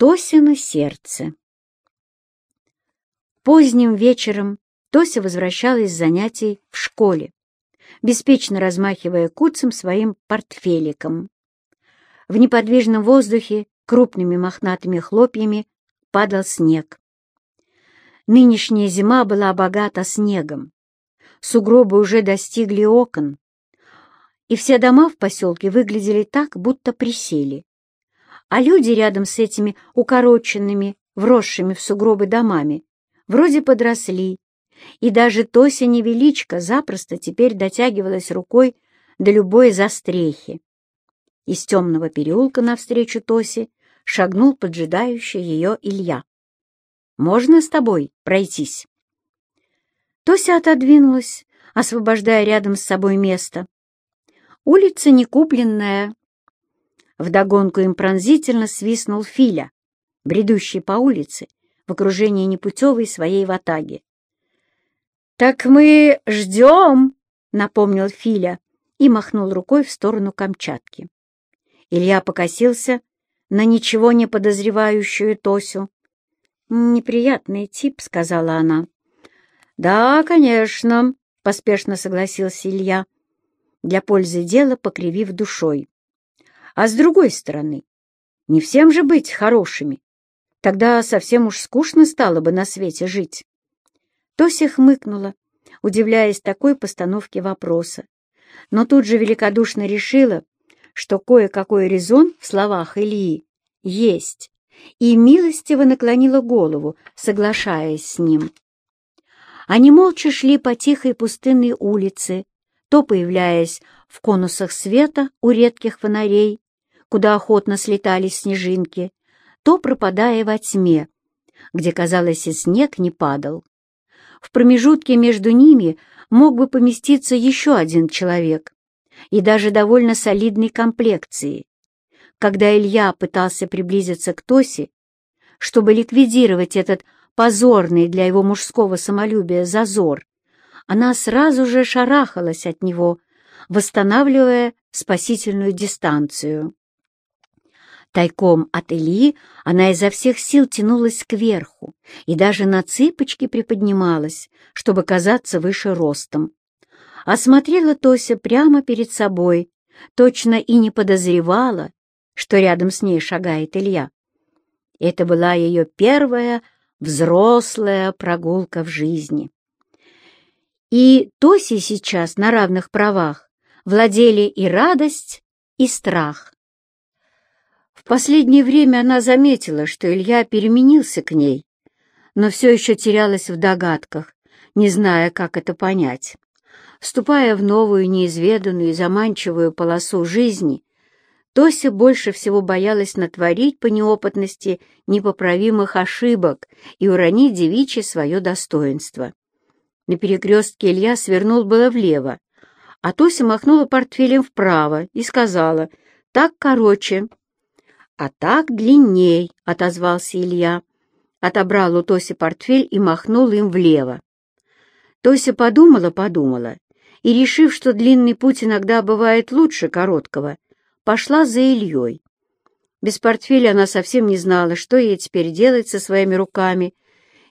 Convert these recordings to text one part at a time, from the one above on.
Тосино сердце. Поздним вечером Тося возвращалась с занятий в школе, беспечно размахивая куцем своим портфеликом. В неподвижном воздухе крупными мохнатыми хлопьями падал снег. Нынешняя зима была богата снегом. Сугробы уже достигли окон, и все дома в поселке выглядели так, будто присели а люди рядом с этими укороченными, вросшими в сугробы домами, вроде подросли, и даже Тося Невеличка запросто теперь дотягивалась рукой до любой застрехи. Из темного переулка навстречу Тосе шагнул поджидающий ее Илья. «Можно с тобой пройтись?» Тося отодвинулась, освобождая рядом с собой место. Улица некупленная, Вдогонку им пронзительно свистнул Филя, бредущий по улице в окружении непутевой своей ватаги. «Так мы ждем!» — напомнил Филя и махнул рукой в сторону Камчатки. Илья покосился на ничего не подозревающую Тосю. «Неприятный тип», — сказала она. «Да, конечно», — поспешно согласился Илья, для пользы дела покривив душой. А с другой стороны, не всем же быть хорошими. Тогда совсем уж скучно стало бы на свете жить. Тося хмыкнула, удивляясь такой постановке вопроса, но тут же великодушно решила, что кое-какой резон в словах Ильи есть, и милостиво наклонила голову, соглашаясь с ним. Они молча шли по тихой пустынной улице, то появляясь в конусах света у редких фонарей, куда охотно слетались снежинки, то пропадая во тьме, где, казалось, и снег не падал. В промежутке между ними мог бы поместиться еще один человек, и даже довольно солидной комплекции. Когда Илья пытался приблизиться к Тосе, чтобы ликвидировать этот позорный для его мужского самолюбия зазор, она сразу же шарахалась от него, восстанавливая спасительную дистанцию. Тайком от Ильи она изо всех сил тянулась кверху и даже на цыпочки приподнималась, чтобы казаться выше ростом. Осмотрела Тося прямо перед собой, точно и не подозревала, что рядом с ней шагает Илья. Это была ее первая взрослая прогулка в жизни. И Тоси сейчас на равных правах владели и радость, и страх. В последнее время она заметила, что Илья переменился к ней, но все еще терялась в догадках, не зная, как это понять. Вступая в новую, неизведанную и заманчивую полосу жизни, Тося больше всего боялась натворить по неопытности непоправимых ошибок и уронить девичье свое достоинство. На перекрестке Илья свернул было влево, а Тося махнула портфелем вправо и сказала «Так короче». «А так длинней», — отозвался Илья. Отобрал у Тоси портфель и махнул им влево. Тося подумала-подумала и, решив, что длинный путь иногда бывает лучше короткого, пошла за Ильей. Без портфеля она совсем не знала, что ей теперь делать со своими руками,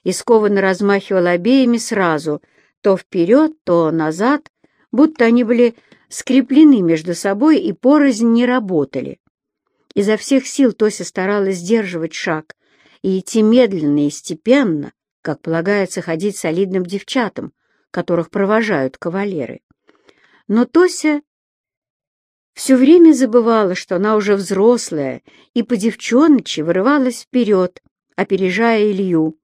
и скованно размахивала обеими сразу, то вперед, то назад, будто они были скреплены между собой и порознь не работали. Изо всех сил Тося старалась сдерживать шаг и идти медленно и степенно, как полагается ходить солидным девчатам, которых провожают кавалеры. Но Тося все время забывала, что она уже взрослая, и по девчоночи вырывалась вперед, опережая Илью.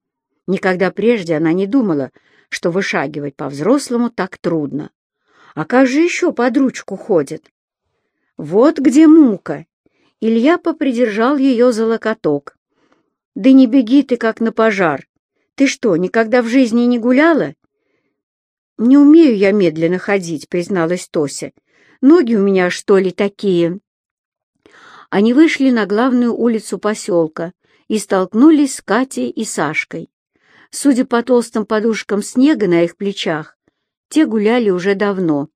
Никогда прежде она не думала, что вышагивать по-взрослому так трудно. А как же еще под ручку ходят? Вот где мука. Илья попридержал ее за локоток. «Да не беги ты, как на пожар. Ты что, никогда в жизни не гуляла?» «Не умею я медленно ходить», — призналась Тося. «Ноги у меня, что ли, такие?» Они вышли на главную улицу поселка и столкнулись с Катей и Сашкой. Судя по толстым подушкам снега на их плечах, те гуляли уже давно.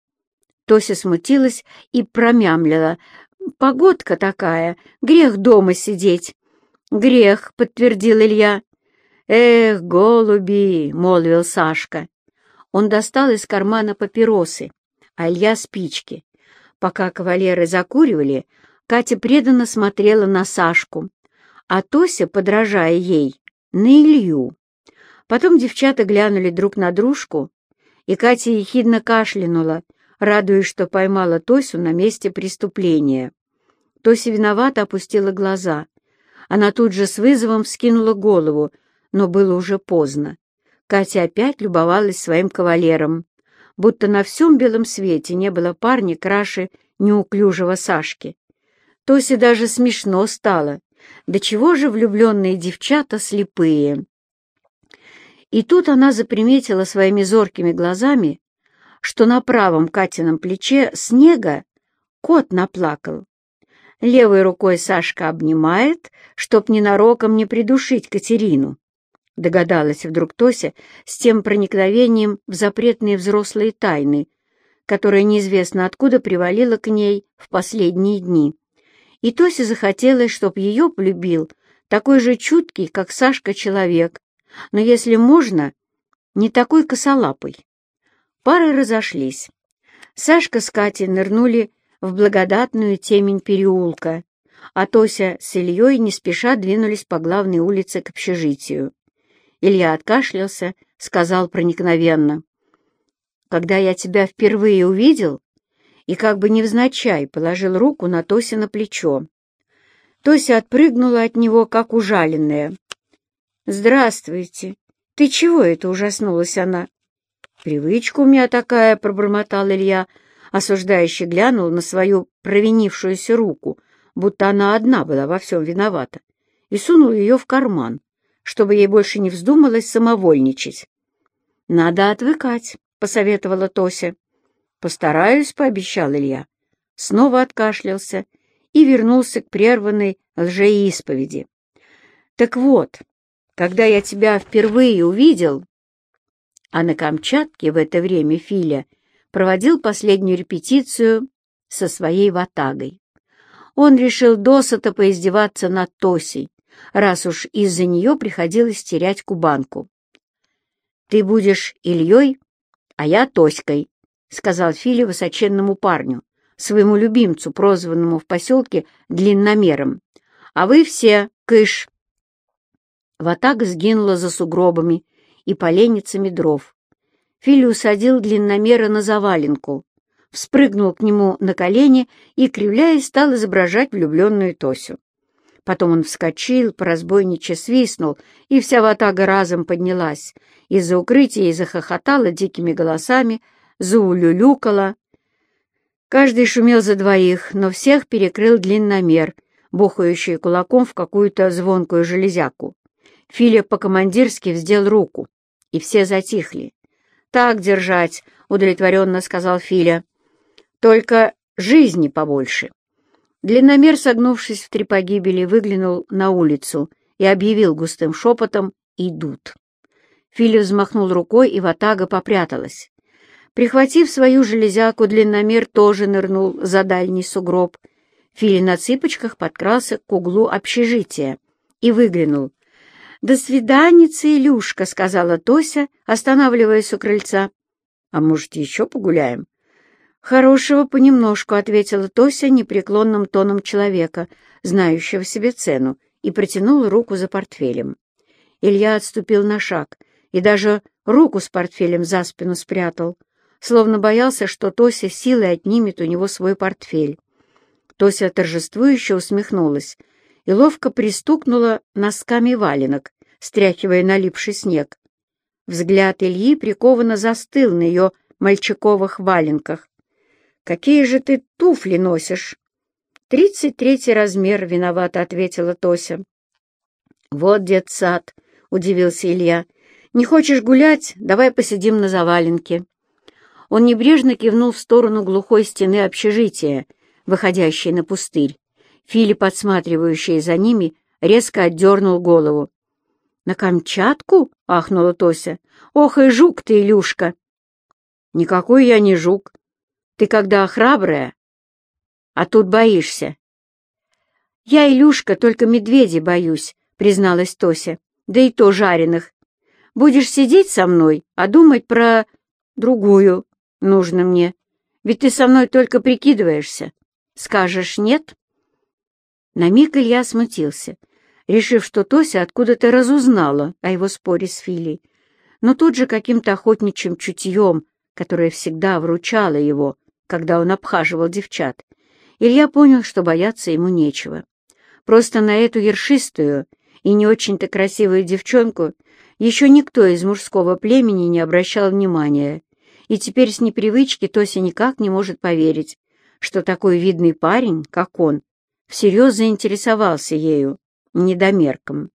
Тося смутилась и промямлила. «Погодка такая, грех дома сидеть. «Грех», — подтвердил Илья. «Эх, голуби!» — молвил Сашка. Он достал из кармана папиросы, а Илья — спички. Пока кавалеры закуривали, Катя преданно смотрела на Сашку, а Тося, подражая ей, на Илью. Потом девчата глянули друг на дружку, и Катя ехидно кашлянула, радуясь, что поймала Тосю на месте преступления. Тося виновато опустила глаза. Она тут же с вызовом вскинула голову, но было уже поздно. Катя опять любовалась своим кавалером, будто на всем белом свете не было парня краше неуклюжего Сашки. Тосе даже смешно стало. Да чего же влюбленные девчата слепые? И тут она заприметила своими зоркими глазами, что на правом Катином плече снега кот наплакал. Левой рукой Сашка обнимает, чтоб ненароком не придушить Катерину. Догадалась вдруг Тося с тем проникновением в запретные взрослые тайны, которое неизвестно откуда привалило к ней в последние дни. И Тосе захотелось, чтоб ее полюбил такой же чуткий, как Сашка, человек, но, если можно, не такой косолапый. Пары разошлись. Сашка с Катей нырнули в благодатную темень переулка, а Тося с Ильей не спеша двинулись по главной улице к общежитию. Илья откашлялся, сказал проникновенно. «Когда я тебя впервые увидел, и как бы невзначай положил руку на Тося на плечо. Тося отпрыгнула от него, как ужаленная. «Здравствуйте! Ты чего это?» — ужаснулась она. «Привычка у меня такая», — пробормотал Илья, осуждающе глянул на свою провинившуюся руку, будто она одна была во всем виновата, и сунул ее в карман, чтобы ей больше не вздумалось самовольничать. «Надо отвыкать», — посоветовала Тося. «Постараюсь», — пообещал Илья. Снова откашлялся и вернулся к прерванной лжеисповеди. «Так вот, когда я тебя впервые увидел...» А на Камчатке в это время Филя проводил последнюю репетицию со своей ватагой. Он решил досыта поиздеваться над Тосей, раз уж из-за нее приходилось терять кубанку. «Ты будешь Ильей, а я Тоськой», — сказал Филя высоченному парню, своему любимцу, прозванному в поселке длинномером. «А вы все кыш!» Ватага сгинула за сугробами и поленницами дров. Филя усадил длинномера на заваленку, вспрыгнул к нему на колени и, кривляясь, стал изображать влюбленную Тосю. Потом он вскочил, поразбойниче свистнул, и вся ватага разом поднялась. Из-за укрытия и захохотала дикими голосами, заулюлюкала. Каждый шумел за двоих, но всех перекрыл длинномер, бухающий кулаком в какую-то звонкую железяку. Филипп по-командирски вздел руку, и все затихли. «Так держать», — удовлетворенно сказал Филя. «Только жизни побольше». Длинномер, согнувшись в три погибели, выглянул на улицу и объявил густым шепотом «Идут». Филя взмахнул рукой, и ватага попряталась. Прихватив свою железяку, длинномер тоже нырнул за дальний сугроб. Фили на цыпочках подкрался к углу общежития и выглянул. «До свиданицы, Илюшка», — сказала Тося, останавливаясь у крыльца. «А может, еще погуляем?» «Хорошего понемножку», — ответила Тося непреклонным тоном человека, знающего себе цену, и протянула руку за портфелем. Илья отступил на шаг и даже руку с портфелем за спину спрятал словно боялся, что Тося силой отнимет у него свой портфель. Тося торжествующе усмехнулась и ловко пристукнула носками валенок, стряхивая налипший снег. Взгляд Ильи прикованно застыл на ее мальчиковых валенках. «Какие же ты туфли носишь?» «Тридцать третий размер», — виновато ответила Тося. «Вот детсад», — удивился Илья. «Не хочешь гулять? Давай посидим на заваленке». Он небрежно кивнул в сторону глухой стены общежития, выходящей на пустырь. Филипп, подсматривающий за ними, резко отдернул голову. «На Камчатку?» — ахнула Тося. «Ох и жук ты, Илюшка!» «Никакой я не жук. Ты когда храбрая, а тут боишься». «Я, Илюшка, только медведей боюсь», призналась Тося, — «да и то жареных. Будешь сидеть со мной, а думать про другую нужно мне. Ведь ты со мной только прикидываешься. Скажешь «нет»?» На миг Илья смутился, решив, что Тося откуда-то разузнала о его споре с Филей, но тут же каким-то охотничьим чутьем, которое всегда вручало его, когда он обхаживал девчат, Илья понял, что бояться ему нечего. Просто на эту ершистую и не очень-то красивую девчонку еще никто из мужского племени не обращал внимания, и теперь с непривычки Тося никак не может поверить, что такой видный парень, как он, всерьез заинтересовался ею, недомерком.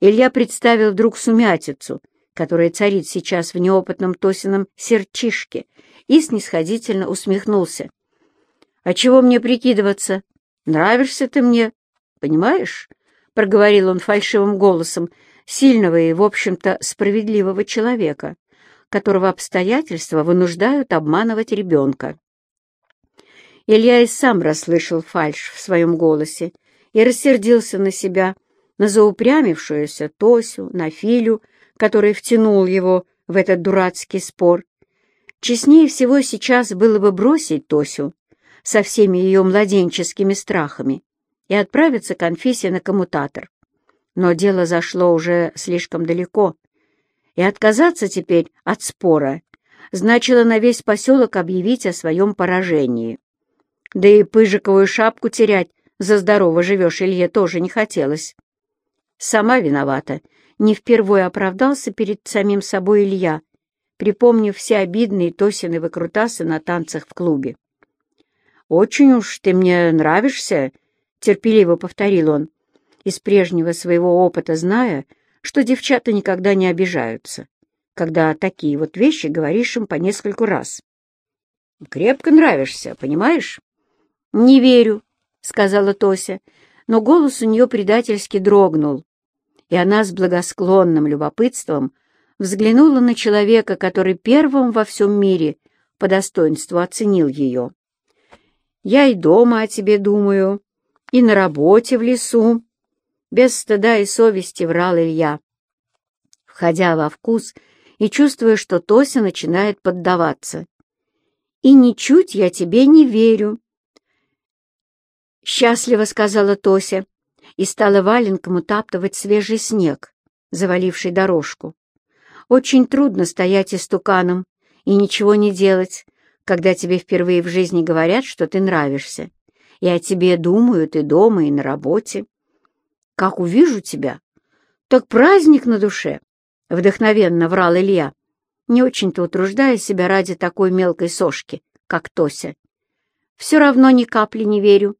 Илья представил вдруг сумятицу, которая царит сейчас в неопытном Тосином серчишке, и снисходительно усмехнулся. «А чего мне прикидываться? Нравишься ты мне, понимаешь?» — проговорил он фальшивым голосом сильного и, в общем-то, справедливого человека, которого обстоятельства вынуждают обманывать ребенка. Илья и сам расслышал фальшь в своем голосе и рассердился на себя, на заупрямившуюся Тосю, на Филю, который втянул его в этот дурацкий спор. Честнее всего сейчас было бы бросить Тосю со всеми ее младенческими страхами и отправиться к Анфисе на коммутатор. Но дело зашло уже слишком далеко, и отказаться теперь от спора значило на весь поселок объявить о своем поражении. Да и пыжиковую шапку терять за здорово живешь Илье тоже не хотелось. Сама виновата, не впервые оправдался перед самим собой Илья, припомнив все обидные Тосины выкрутасы на танцах в клубе. «Очень уж ты мне нравишься», — терпеливо повторил он, из прежнего своего опыта зная, что девчата никогда не обижаются, когда такие вот вещи говоришь им по нескольку раз. «Крепко нравишься, понимаешь?» «Не верю», — сказала Тося, но голос у нее предательски дрогнул, и она с благосклонным любопытством взглянула на человека, который первым во всем мире по достоинству оценил ее. «Я и дома о тебе думаю, и на работе в лесу», без стыда и совести врал Илья, входя во вкус и чувствуя, что Тося начинает поддаваться. «И ничуть я тебе не верю», — счастливо сказала Тося и стала валенком утаптывать свежий снег, заваливший дорожку. «Очень трудно стоять истуканом и ничего не делать, когда тебе впервые в жизни говорят, что ты нравишься, и о тебе думают и дома, и на работе. Как увижу тебя, так праздник на душе, — вдохновенно врал Илья, не очень-то утруждая себя ради такой мелкой сошки, как Тося. Все равно ни капли не верю, —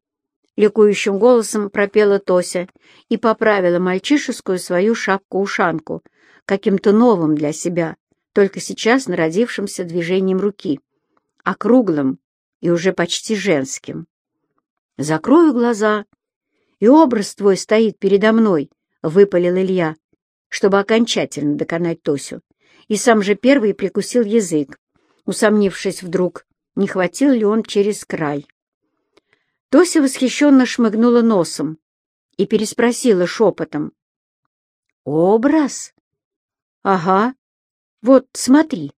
ликующим голосом пропела Тося и поправила мальчишескую свою шапку-ушанку, каким-то новым для себя, только сейчас народившимся движением руки, округлым и уже почти женским. Закрою глаза и образ твой стоит передо мной», — выпалил Илья, чтобы окончательно доконать Тосю, и сам же первый прикусил язык, усомнившись вдруг, не хватил ли он через край. Тося восхищенно шмыгнула носом и переспросила шепотом. «Образ? Ага. Вот, смотри».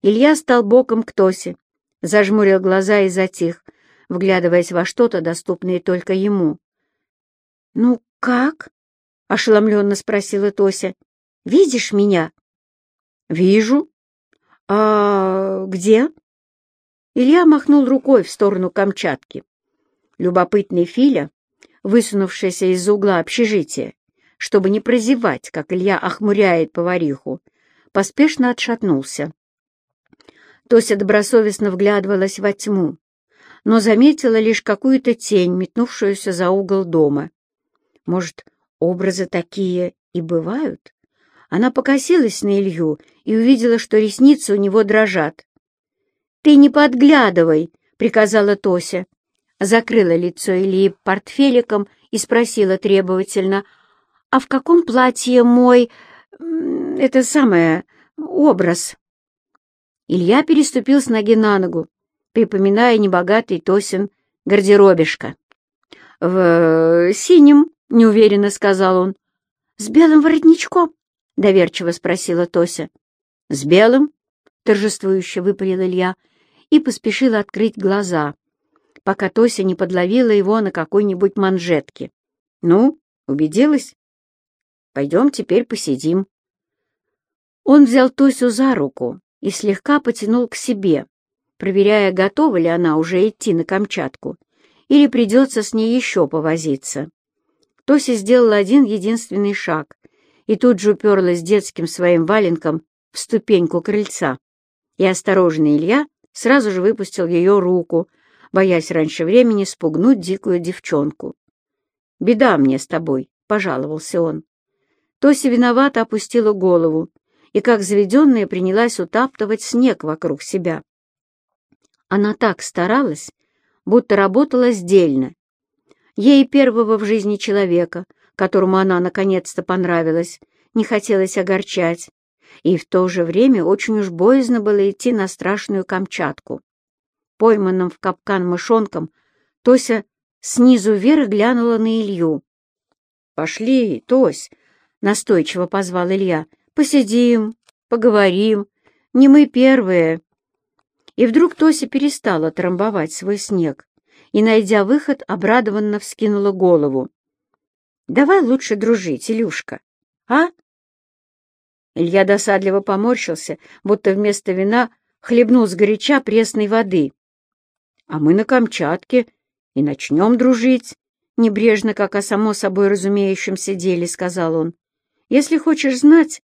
Илья стал боком к Тосе, зажмурил глаза и затих, вглядываясь во что-то, доступное только ему. «Ну как?» — ошеломленно спросила Тося. «Видишь меня?» «Вижу. А где?» Илья махнул рукой в сторону Камчатки. Любопытный Филя, высунувшийся из-за угла общежития, чтобы не прозевать, как Илья охмуряет повариху, поспешно отшатнулся. Тося добросовестно вглядывалась во тьму, но заметила лишь какую-то тень, метнувшуюся за угол дома. Может, образы такие и бывают? Она покосилась на Илью и увидела, что ресницы у него дрожат. «Ты не подглядывай!» — приказала Тося. Закрыла лицо Ильи портфеликом и спросила требовательно, «А в каком платье мой... это самое... образ?» Илья переступил с ноги на ногу, припоминая небогатый Тосин гардеробишко. «В синем», — неуверенно сказал он. «С белым воротничком?» — доверчиво спросила Тося. «С белым?» — торжествующе выпалил Илья и поспешил открыть глаза, пока Тося не подловила его на какой-нибудь манжетке. «Ну, убедилась? Пойдем теперь посидим». Он взял Тосю за руку и слегка потянул к себе, проверяя, готова ли она уже идти на Камчатку или придется с ней еще повозиться. Тося сделала один единственный шаг и тут же уперлась детским своим валенком в ступеньку крыльца. И осторожный Илья сразу же выпустил ее руку, боясь раньше времени спугнуть дикую девчонку. «Беда мне с тобой», — пожаловался он. Тося виновато опустила голову и, как заведенная, принялась утаптывать снег вокруг себя. Она так старалась, будто работала сдельно, Ей первого в жизни человека, которому она наконец-то понравилась, не хотелось огорчать, и в то же время очень уж боязно было идти на страшную Камчатку. Пойманным в капкан мышонком, Тося снизу вверх глянула на Илью. «Пошли, Тось!» — настойчиво позвал Илья. «Посидим, поговорим. Не мы первые». И вдруг Тося перестала трамбовать свой снег и, найдя выход, обрадованно вскинула голову. «Давай лучше дружить, Илюшка, а?» Илья досадливо поморщился, будто вместо вина хлебнул сгоряча пресной воды. «А мы на Камчатке и начнем дружить», — небрежно, как о само собой разумеющемся деле, сказал он. «Если хочешь знать,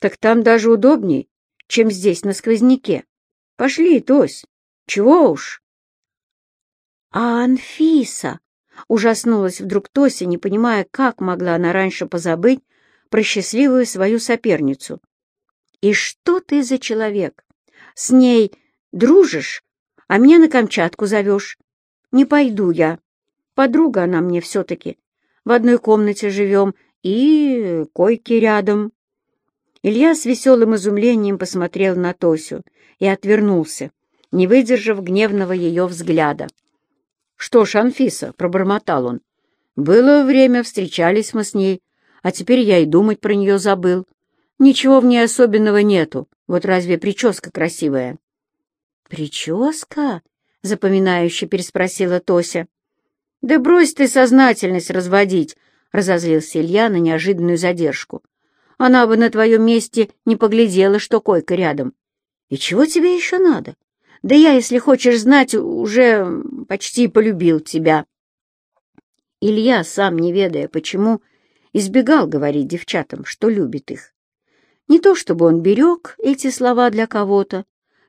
так там даже удобней, чем здесь на сквозняке. Пошли, Тось, чего уж?» «А Анфиса?» — ужаснулась вдруг Тося, не понимая, как могла она раньше позабыть про счастливую свою соперницу. «И что ты за человек? С ней дружишь, а меня на Камчатку зовешь? Не пойду я. Подруга она мне все-таки. В одной комнате живем и койки рядом». Илья с веселым изумлением посмотрел на Тосю и отвернулся, не выдержав гневного ее взгляда. «Что ж, Анфиса», — пробормотал он, — «было время, встречались мы с ней, а теперь я и думать про нее забыл. Ничего в ней особенного нету, вот разве прическа красивая?» «Прическа?» — запоминающе переспросила Тося. «Да брось ты сознательность разводить!» — разозлился Илья на неожиданную задержку. «Она бы на твоем месте не поглядела, что койка рядом. И чего тебе еще надо? Да я, если хочешь знать, уже почти полюбил тебя. Илья, сам не ведая почему, избегал говорить девчатам, что любит их. Не то чтобы он берег эти слова для кого-то,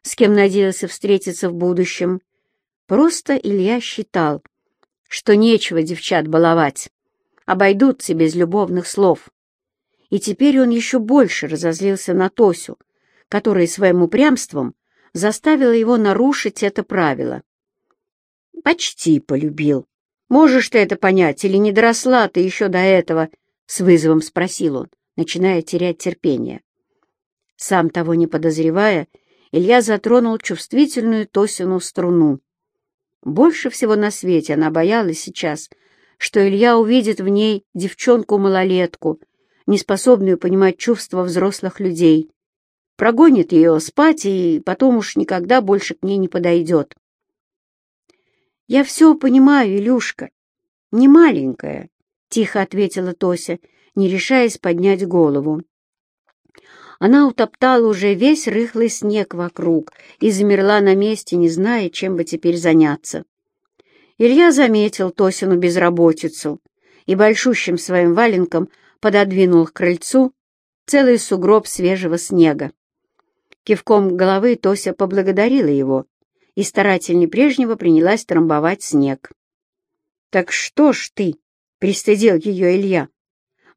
с кем надеялся встретиться в будущем, просто Илья считал, что нечего девчат баловать, обойдутся без любовных слов. И теперь он еще больше разозлился на Тосю, которая своим упрямством заставила его нарушить это правило. «Почти полюбил. Можешь ты это понять, или не доросла ты еще до этого?» — с вызовом спросил он, начиная терять терпение. Сам того не подозревая, Илья затронул чувствительную Тосину струну. Больше всего на свете она боялась сейчас, что Илья увидит в ней девчонку-малолетку, неспособную понимать чувства взрослых людей, прогонит ее спать и потом уж никогда больше к ней не подойдет. «Я все понимаю, Илюшка. Не маленькая», — тихо ответила Тося, не решаясь поднять голову. Она утоптала уже весь рыхлый снег вокруг и замерла на месте, не зная, чем бы теперь заняться. Илья заметил Тосину безработицу и большущим своим валенком пододвинул к крыльцу целый сугроб свежего снега. Кивком головы Тося поблагодарила его и старательнее прежнего принялась трамбовать снег. «Так что ж ты?» — пристыдил ее Илья.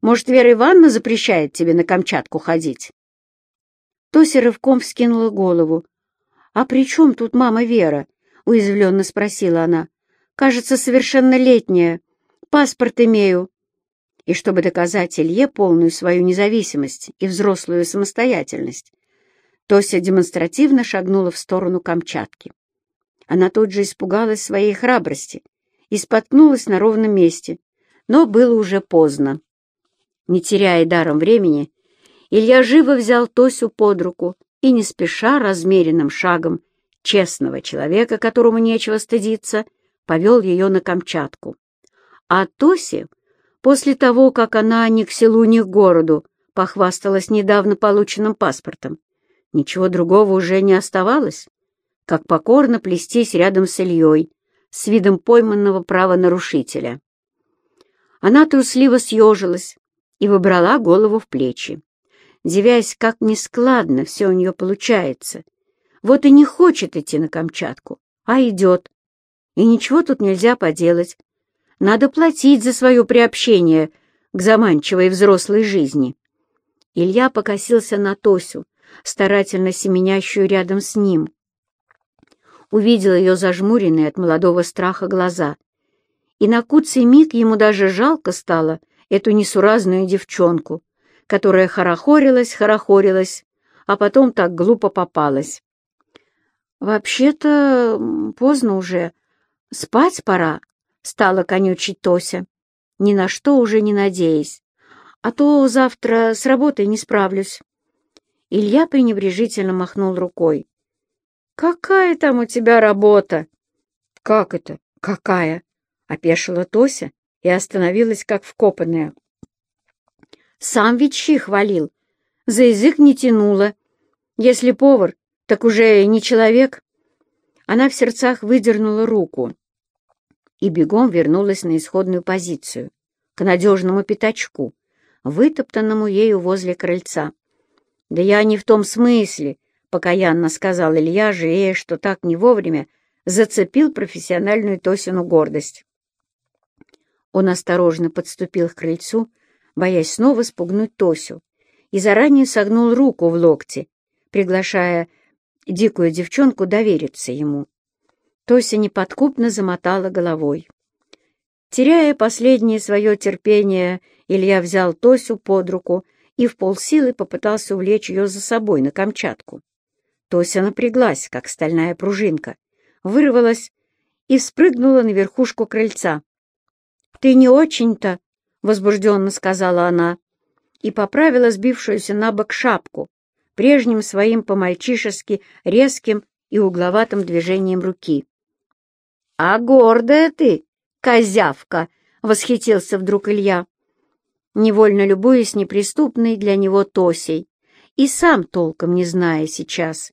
«Может, Вера Ивановна запрещает тебе на Камчатку ходить?» Тося рывком вскинула голову. «А при чем тут мама Вера?» — уязвленно спросила она. «Кажется, совершеннолетняя. Паспорт имею». И чтобы доказать Илье полную свою независимость и взрослую самостоятельность, Тося демонстративно шагнула в сторону Камчатки. Она тут же испугалась своей храбрости и споткнулась на ровном месте, но было уже поздно. Не теряя даром времени, Илья живо взял Тосю под руку и не спеша размеренным шагом честного человека, которому нечего стыдиться, повел ее на Камчатку. А Тосе, после того, как она ни к селу, ни к городу похвасталась недавно полученным паспортом, ничего другого уже не оставалось, как покорно плестись рядом с Ильей, с видом пойманного правонарушителя. Она трусливо съежилась и выбрала голову в плечи, девясь, как нескладно все у нее получается. Вот и не хочет идти на Камчатку, а идет. И ничего тут нельзя поделать. Надо платить за свое приобщение к заманчивой взрослой жизни. Илья покосился на Тосю, старательно семенящую рядом с ним. Увидел ее зажмуренные от молодого страха глаза. И на куцый миг ему даже жалко стало эту несуразную девчонку, которая хорохорилась, хорохорилась, а потом так глупо попалась. «Вообще-то поздно уже. Спать пора», — стала конючить Тося, ни на что уже не надеясь. «А то завтра с работой не справлюсь». Илья пренебрежительно махнул рукой. «Какая там у тебя работа?» «Как это? Какая?» — опешила Тося и остановилась, как вкопанная. «Сам ведь щи хвалил, за язык не тянула. Если повар, так уже не человек». Она в сердцах выдернула руку и бегом вернулась на исходную позицию, к надежному пятачку, вытоптанному ею возле крыльца. «Да я не в том смысле», — покаянно сказал Илья, жалея, что так не вовремя зацепил профессиональную Тосину гордость. Он осторожно подступил к крыльцу, боясь снова спугнуть Тосю, и заранее согнул руку в локте, приглашая дикую девчонку довериться ему. Тося неподкупно замотала головой. Теряя последнее свое терпение, Илья взял Тосю под руку и в полсилы попытался увлечь ее за собой на Камчатку. Тося напряглась, как стальная пружинка, вырвалась и спрыгнула на верхушку крыльца. «Ты не очень-то», — возбужденно сказала она, и поправила сбившуюся на бок шапку, прежним своим по-мальчишески резким и угловатым движением руки. «А гордая ты, козявка!» — восхитился вдруг Илья, невольно любуясь неприступной для него Тосей, и сам толком не зная сейчас.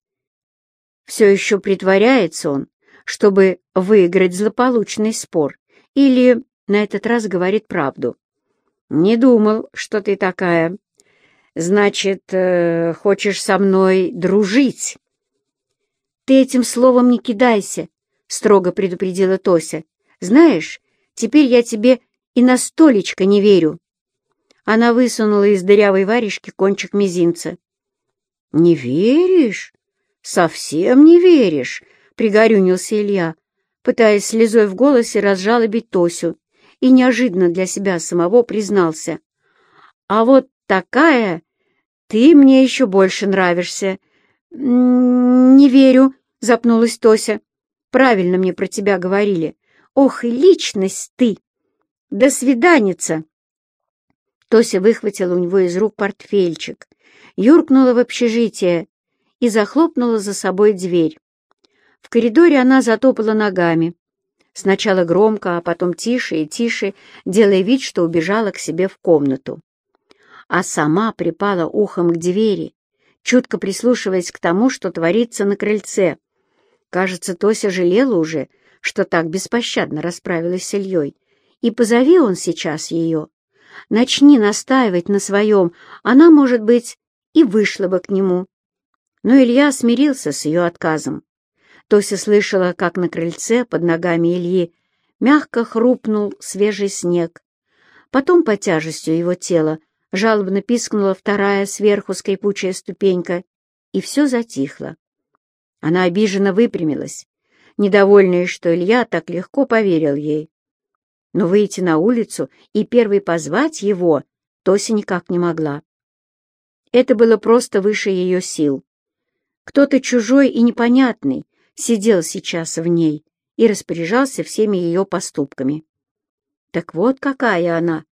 Все еще притворяется он, чтобы выиграть злополучный спор, или на этот раз говорит правду. «Не думал, что ты такая. Значит, э, хочешь со мной дружить?» «Ты этим словом не кидайся», — строго предупредила Тося. «Знаешь, теперь я тебе и на столечко не верю». Она высунула из дырявой варежки кончик мизинца. «Не веришь? Совсем не веришь?» — пригорюнился Илья, пытаясь слезой в голосе разжалобить Тосю и неожиданно для себя самого признался. «А вот такая ты мне еще больше нравишься». «Не верю», — запнулась Тося. «Правильно мне про тебя говорили. Ох, и личность ты! До свиданица!» Тося выхватила у него из рук портфельчик, юркнула в общежитие и захлопнула за собой дверь. В коридоре она затопала ногами, Сначала громко, а потом тише и тише, делая вид, что убежала к себе в комнату. А сама припала ухом к двери, чутко прислушиваясь к тому, что творится на крыльце. Кажется, Тося жалела уже, что так беспощадно расправилась с Ильей. И позови он сейчас ее. Начни настаивать на своем, она, может быть, и вышла бы к нему. Но Илья смирился с ее отказом. Тося слышала, как на крыльце под ногами Ильи мягко хрупнул свежий снег. Потом под тяжестью его тела жалобно пискнула вторая сверху скрипучая ступенька, и все затихло. Она обиженно выпрямилась, недовольная, что Илья так легко поверил ей. Но выйти на улицу и первой позвать его Тося никак не могла. Это было просто выше ее сил. Кто-то чужой и непонятный сидел сейчас в ней и распоряжался всеми ее поступками. Так вот какая она,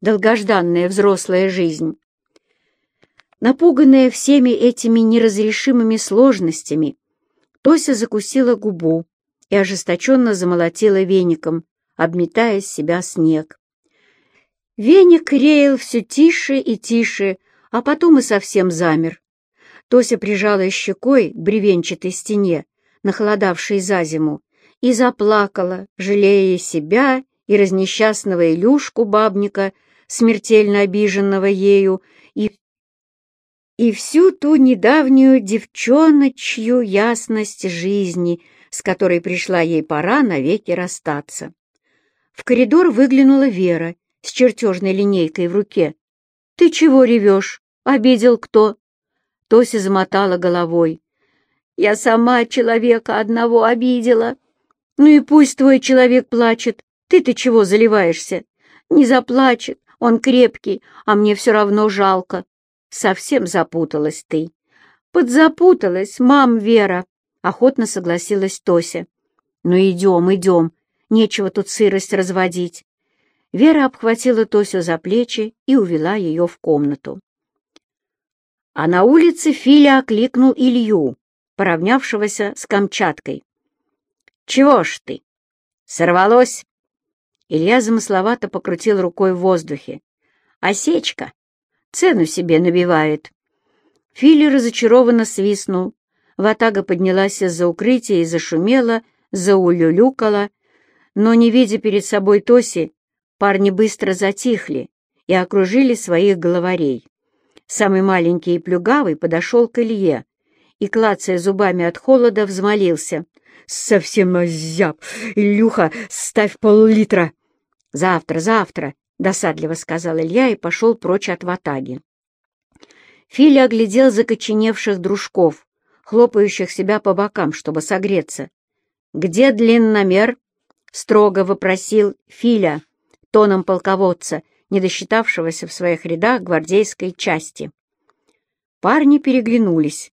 долгожданная взрослая жизнь. Напуганная всеми этими неразрешимыми сложностями, Тося закусила губу и ожесточенно замолотила веником, обметая с себя снег. Веник реял все тише и тише, а потом и совсем замер. Тося прижала щекой к бревенчатой стене, нахолодавшей за зиму, и заплакала, жалея себя и разнесчастного Илюшку бабника, смертельно обиженного ею, и, и всю ту недавнюю девчоночью ясность жизни, с которой пришла ей пора навеки расстаться. В коридор выглянула Вера с чертежной линейкой в руке. «Ты чего ревешь? Обидел кто?» Тося замотала головой. «Я сама человека одного обидела». «Ну и пусть твой человек плачет. Ты-то чего заливаешься?» «Не заплачет. Он крепкий, а мне все равно жалко. Совсем запуталась ты. Подзапуталась, мам Вера, охотно согласилась Тося. Ну идем, идем, нечего тут сырость разводить. Вера обхватила Тосю за плечи и увела ее в комнату. А на улице Филя окликнул Илью, поравнявшегося с Камчаткой. «Чего ж ты? Сорвалось?» Илья замысловато покрутил рукой в воздухе. «Осечка! Цену себе набивает!» Фили разочарованно свистнул. Ватага поднялась из-за укрытия и зашумела, заулюлюкала, но, не видя перед собой Тоси, парни быстро затихли и окружили своих главарей. Самый маленький и плюгавый подошел к Илье и, клацая зубами от холода, взмолился — совсем озяб. Илюха, ставь пол-литра. Завтра, завтра, — досадливо сказал Илья и пошел прочь от ватаги. Филя оглядел закоченевших дружков, хлопающих себя по бокам, чтобы согреться. «Где длинномер?» — строго вопросил Филя, тоном полководца, не досчитавшегося в своих рядах гвардейской части. Парни переглянулись.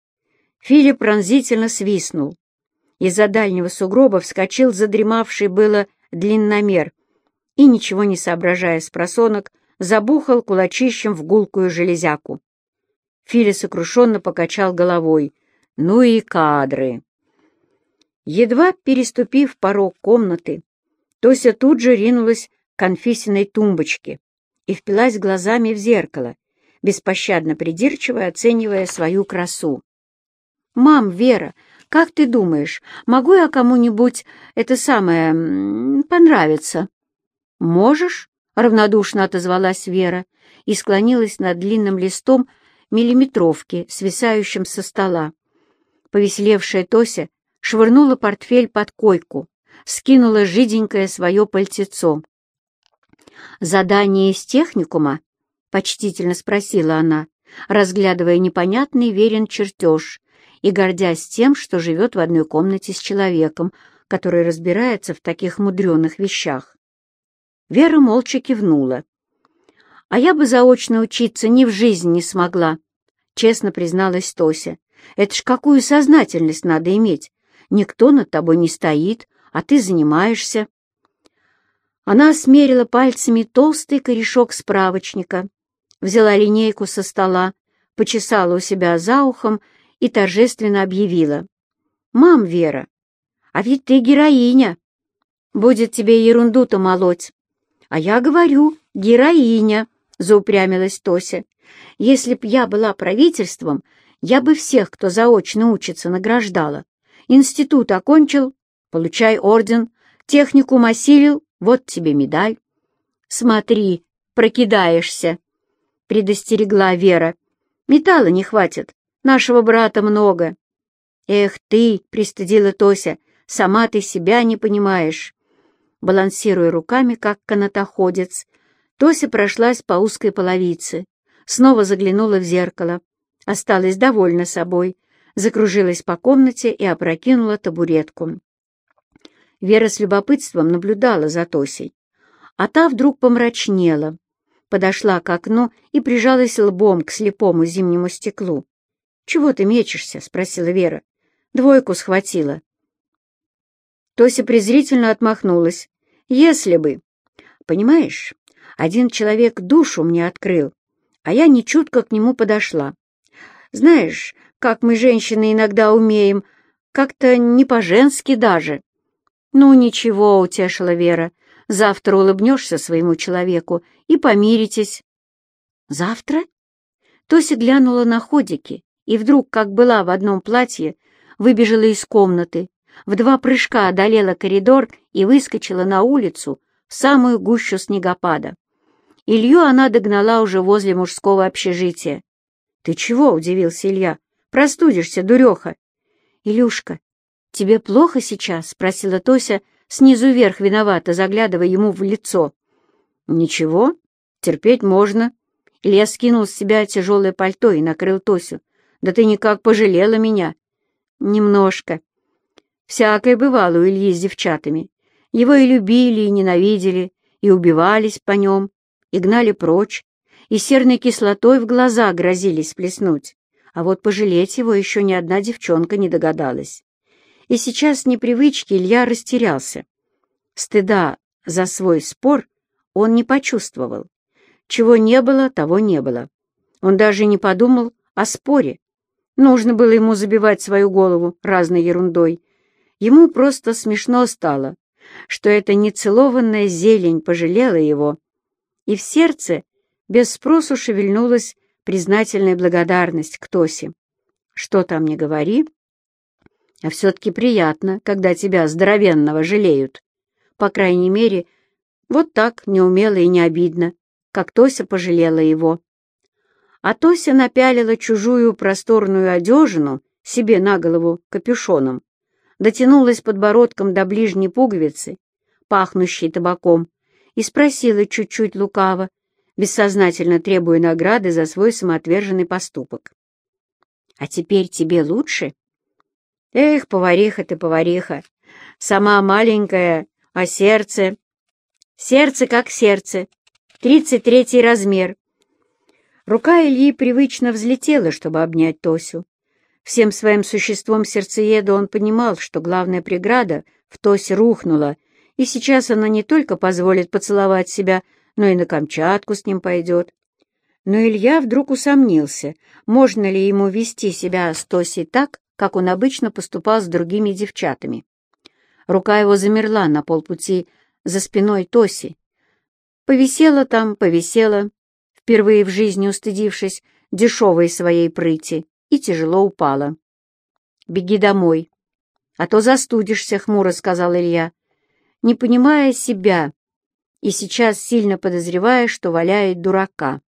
Филя пронзительно свистнул. Из-за дальнего сугроба вскочил задремавший было длинномер и, ничего не соображая с просонок, забухал кулачищем в гулкую железяку. Филя сокрушенно покачал головой. «Ну и кадры!» Едва переступив порог комнаты, Тося тут же ринулась к конфисиной тумбочке и впилась глазами в зеркало, беспощадно придирчиво оценивая свою красу. «Мам, Вера, как ты думаешь, могу я кому-нибудь это самое понравиться?» «Можешь?» — равнодушно отозвалась Вера и склонилась над длинным листом миллиметровки, свисающим со стола. Повеселевшая Тося швырнула портфель под койку, скинула жиденькое свое пальтецо. «Задание из техникума?» — почтительно спросила она, разглядывая непонятный верен чертеж, и гордясь тем, что живет в одной комнате с человеком, который разбирается в таких мудреных вещах. Вера молча кивнула. «А я бы заочно учиться ни в жизнь не смогла», — честно призналась Тося. «Это ж какую сознательность надо иметь! Никто над тобой не стоит, а ты занимаешься». Она смерила пальцами толстый корешок справочника, взяла линейку со стола, почесала у себя за ухом и торжественно объявила. «Мам, Вера, а ведь ты героиня. Будет тебе ерунду-то молоть». «А я говорю, героиня», — заупрямилась Тося. «Если б я была правительством, я бы всех, кто заочно учится, награждала. Институт окончил, получай орден, техникум осилил, вот тебе медаль». «Смотри, прокидаешься», — предостерегла Вера. «Металла не хватит, Нашего брата много. Эх ты, пристыдила Тося, сама ты себя не понимаешь. Балансируя руками, как канатоходец, Тося прошлась по узкой половице, снова заглянула в зеркало, осталась довольна собой, закружилась по комнате и опрокинула табуретку. Вера с любопытством наблюдала за Тосей, а та вдруг помрачнела, подошла к окну и прижалась лбом к слепому зимнему стеклу. «Чего ты мечешься?» — спросила Вера. «Двойку схватила». Тося презрительно отмахнулась. «Если бы. Понимаешь, Один человек душу мне открыл, а я нечутко к нему подошла. Знаешь, как мы, женщины, иногда умеем, как-то не по-женски даже. «Ну, ничего», — утешила Вера, — «завтра улыбнешься своему человеку и помиритесь». «Завтра?» Тося глянула на ходики и вдруг, как была в одном платье, выбежала из комнаты, в два прыжка одолела коридор и выскочила на улицу в самую гущу снегопада. Илью она догнала уже возле мужского общежития. «Ты чего?» — удивился Илья. «Простудишься, дуреха!» «Илюшка, тебе плохо сейчас?» — спросила Тося, снизу вверх виновата, заглядывая ему в лицо. «Ничего, терпеть можно». Илья скинул с себя тяжелое пальто и накрыл Тосю. «Да ты никак пожалела меня». «Немножко». Всякое бывало у Ильи с девчатами. Его и любили, и ненавидели, и убивались по нем, и гнали прочь, и серной кислотой в глаза грозились плеснуть. А вот пожалеть его еще ни одна девчонка не догадалась. И сейчас с непривычки Илья растерялся. Стыда за свой спор он не почувствовал. Чего не было, того не было. Он даже не подумал о споре. Нужно было ему забивать свою голову разной ерундой. Ему просто смешно стало, что эта нецелованная зелень пожалела его, и в сердце без спросу шевельнулась признательная благодарность к Тосе. Что там не говори, а все-таки приятно, когда тебя здоровенного жалеют. По крайней мере, вот так неумело и не обидно, как Тося пожалела его. А Тося напялила чужую просторную одежину себе на голову капюшоном, дотянулась подбородком до ближней пуговицы, пахнущей табаком, и спросила чуть-чуть лукаво, бессознательно требуя награды за свой самоотверженный поступок. «А теперь тебе лучше?» «Эх, повариха ты, повариха! Сама маленькая, а сердце...» «Сердце как сердце, тридцать третий размер». Рука Ильи привычно взлетела, чтобы обнять Тосю. Всем своим существом сердцееда он понимал, что главная преграда в Тосе рухнула, и сейчас она не только позволит поцеловать себя, но и на Камчатку с ним пойдет. Но Илья вдруг усомнился, можно ли ему вести себя с Тосей так, как он обычно поступал с другими девчатами. Рука его замерла на полпути за спиной Тоси. Повисела там, повисела, впервые в жизни устыдившись дешевой своей прыти, и тяжело упала. «Беги домой, а то застудишься», — хмуро сказал Илья не понимая себя и сейчас сильно подозревая, что валяет дурака.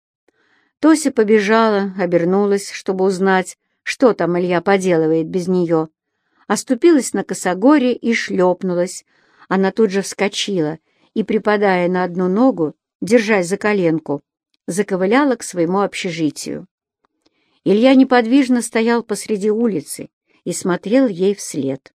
Тося побежала, обернулась, чтобы узнать, что там Илья поделывает без нее. Оступилась на косогоре и шлепнулась. Она тут же вскочила и, припадая на одну ногу, держась за коленку, заковыляла к своему общежитию. Илья неподвижно стоял посреди улицы и смотрел ей вслед.